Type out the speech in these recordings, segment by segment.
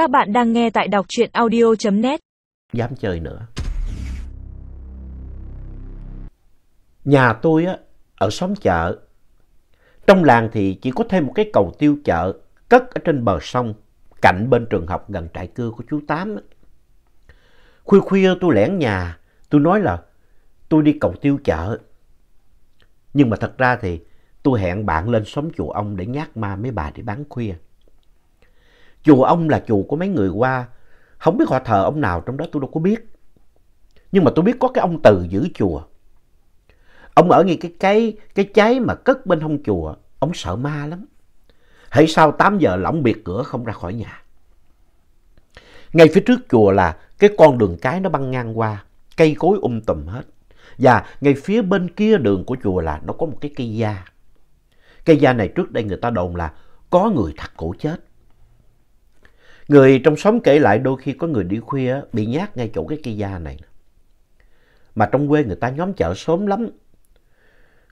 Các bạn đang nghe tại đọc truyện audio.net. dám chơi nữa. Nhà tôi á, ở xóm chợ. Trong làng thì chỉ có thêm một cái cầu tiêu chợ cất ở trên bờ sông, cạnh bên trường học gần trại cưa của chú Tám. Á. Khuya khuya tôi lẻn nhà, tôi nói là tôi đi cầu tiêu chợ. Nhưng mà thật ra thì tôi hẹn bạn lên xóm chùa ông để nhát ma mấy bà để bán khuya. Chùa ông là chùa của mấy người qua, không biết họ thờ ông nào trong đó tôi đâu có biết. Nhưng mà tôi biết có cái ông Từ giữ chùa. Ông ở ngay cái cái cái cháy mà cất bên hông chùa, ông sợ ma lắm. Hãy sau 8 giờ là ông biệt cửa không ra khỏi nhà. Ngay phía trước chùa là cái con đường cái nó băng ngang qua, cây cối um tùm hết. Và ngay phía bên kia đường của chùa là nó có một cái cây da. Cây da này trước đây người ta đồn là có người thắt cổ chết. Người trong xóm kể lại đôi khi có người đi khuya bị nhát ngay chỗ cái cây da này. Mà trong quê người ta nhóm chợ sớm lắm.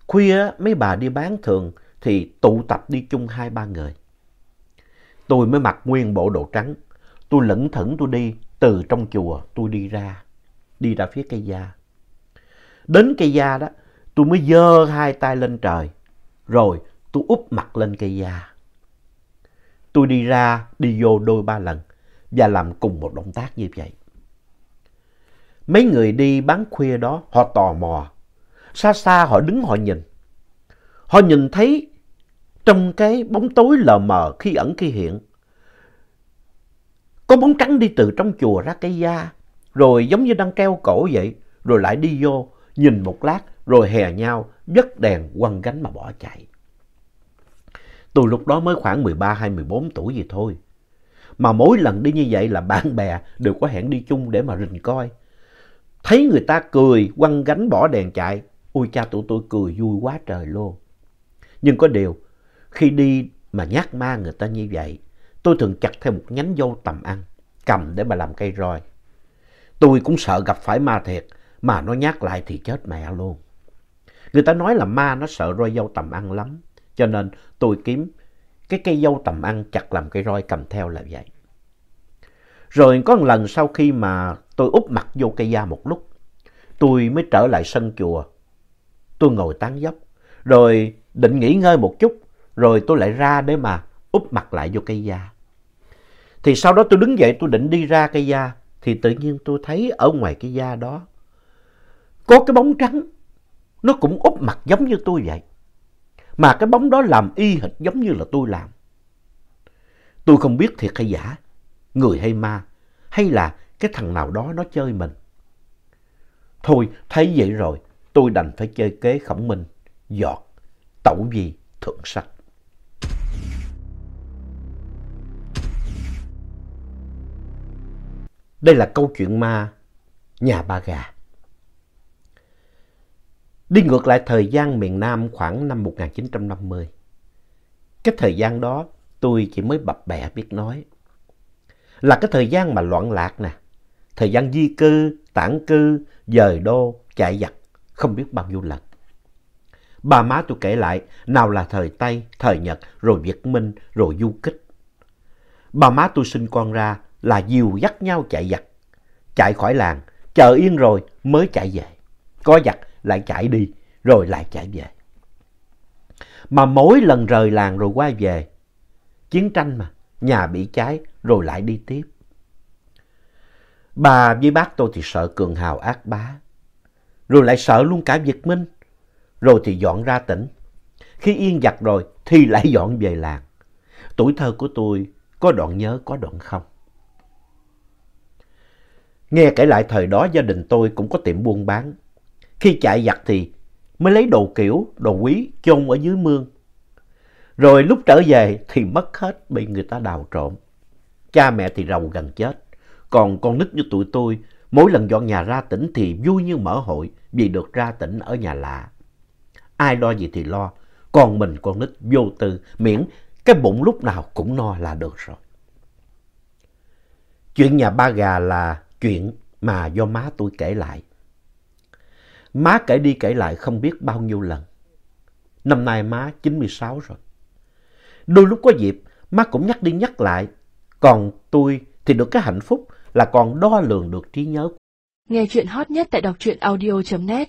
Khuya mấy bà đi bán thường thì tụ tập đi chung hai ba người. Tôi mới mặc nguyên bộ đồ trắng. Tôi lẩn thẩn tôi đi, từ trong chùa tôi đi ra. Đi ra phía cây da. Đến cây da đó, tôi mới giơ hai tay lên trời. Rồi tôi úp mặt lên cây da. Tôi đi ra, đi vô đôi ba lần và làm cùng một động tác như vậy. Mấy người đi bán khuya đó, họ tò mò. Xa xa họ đứng họ nhìn. Họ nhìn thấy trong cái bóng tối lờ mờ khi ẩn khi hiện. Có bóng trắng đi từ trong chùa ra cây da, rồi giống như đang treo cổ vậy, rồi lại đi vô, nhìn một lát, rồi hè nhau, dứt đèn quăng gánh mà bỏ chạy. Tôi lúc đó mới khoảng 13 hay 14 tuổi gì thôi. Mà mỗi lần đi như vậy là bạn bè đều có hẹn đi chung để mà rình coi. Thấy người ta cười, quăng gánh bỏ đèn chạy. Ôi cha tụi tôi cười vui quá trời luôn. Nhưng có điều, khi đi mà nhát ma người ta như vậy, tôi thường chặt theo một nhánh dâu tầm ăn, cầm để mà làm cây roi. Tôi cũng sợ gặp phải ma thiệt, mà nó nhát lại thì chết mẹ luôn. Người ta nói là ma nó sợ roi dâu tầm ăn lắm. Cho nên tôi kiếm cái cây dâu tầm ăn chặt làm cây roi cầm theo là vậy. Rồi có một lần sau khi mà tôi úp mặt vô cây da một lúc, tôi mới trở lại sân chùa. Tôi ngồi tán dốc, rồi định nghỉ ngơi một chút, rồi tôi lại ra để mà úp mặt lại vô cây da. Thì sau đó tôi đứng dậy tôi định đi ra cây da, thì tự nhiên tôi thấy ở ngoài cây da đó có cái bóng trắng, nó cũng úp mặt giống như tôi vậy. Mà cái bóng đó làm y hệt giống như là tôi làm. Tôi không biết thiệt hay giả, người hay ma, hay là cái thằng nào đó nó chơi mình. Thôi, thấy vậy rồi, tôi đành phải chơi kế khổng minh, giọt, tẩu gì, thượng sách. Đây là câu chuyện ma nhà ba gà. Đi ngược lại thời gian miền Nam khoảng năm 1950. Cái thời gian đó tôi chỉ mới bập bẹ biết nói. Là cái thời gian mà loạn lạc nè. Thời gian di cư, tản cư, dời đô, chạy giặc, không biết bao nhiêu lần. Ba má tôi kể lại, nào là thời Tây, thời Nhật, rồi Việt Minh, rồi du kích. Ba má tôi sinh con ra là dìu dắt nhau chạy giặc. Chạy khỏi làng, chờ yên rồi mới chạy về. Có giặc lại chạy đi, rồi lại chạy về. Mà mỗi lần rời làng rồi quay về, chiến tranh mà, nhà bị cháy rồi lại đi tiếp. Bà với bác tôi thì sợ cường hào ác bá, rồi lại sợ luôn cả Việt Minh, rồi thì dọn ra tỉnh. Khi yên giặc rồi thì lại dọn về làng. Tuổi thơ của tôi có đoạn nhớ có đoạn không. Nghe kể lại thời đó gia đình tôi cũng có tiệm buôn bán. Khi chạy giặc thì mới lấy đồ kiểu, đồ quý chôn ở dưới mương. Rồi lúc trở về thì mất hết bị người ta đào trộm. Cha mẹ thì rầu gần chết. Còn con nít như tụi tôi, mỗi lần dọn nhà ra tỉnh thì vui như mở hội vì được ra tỉnh ở nhà lạ. Ai lo gì thì lo, còn mình con nít vô tư, miễn cái bụng lúc nào cũng no là được rồi. Chuyện nhà ba gà là chuyện mà do má tôi kể lại. Má kể đi kể lại không biết bao nhiêu lần. Năm nay má 96 rồi. Đôi lúc có dịp, má cũng nhắc đi nhắc lại. Còn tôi thì được cái hạnh phúc là còn đo lường được trí nhớ. Nghe chuyện hot nhất tại đọc truyện audio.net